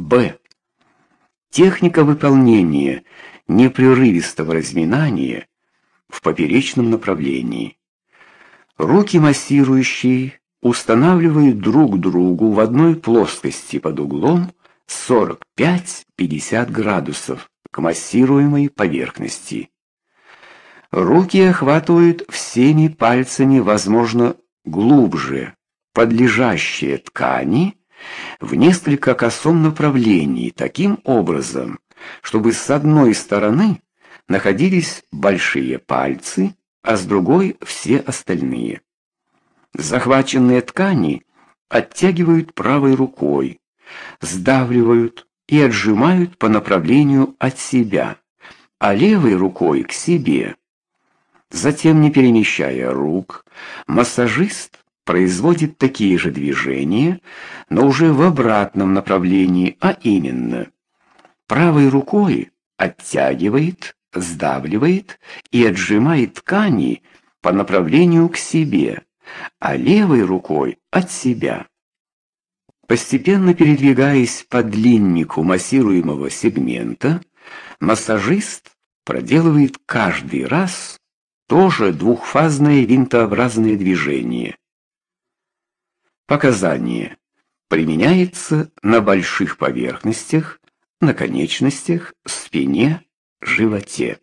Б. Техника выполнения непрерывистого разминания в поперечном направлении. Руки массирующие устанавливают друг другу в одной плоскости под углом 45-50 градусов к массируемой поверхности. Руки охватывают всеми пальцами, возможно, глубже подлежащие ткани в несколько косом направлении, таким образом, чтобы с одной стороны находились большие пальцы, а с другой все остальные. Захваченные ткани оттягивают правой рукой, сдавливают и отжимают по направлению от себя, а левой рукой к себе. Затем, не перемещая рук, массажист производит такие же движения, но уже в обратном направлении, а именно правой рукой оттягивает, сдавливает и отжимает ткани по направлению к себе, а левой рукой от себя. Постепенно передвигаясь по длиннику массируемого сегмента, массажист проделывает каждый раз тоже двухфазное винтообразное движение. Показание применяется на больших поверхностях, на конечностях, спине, животе.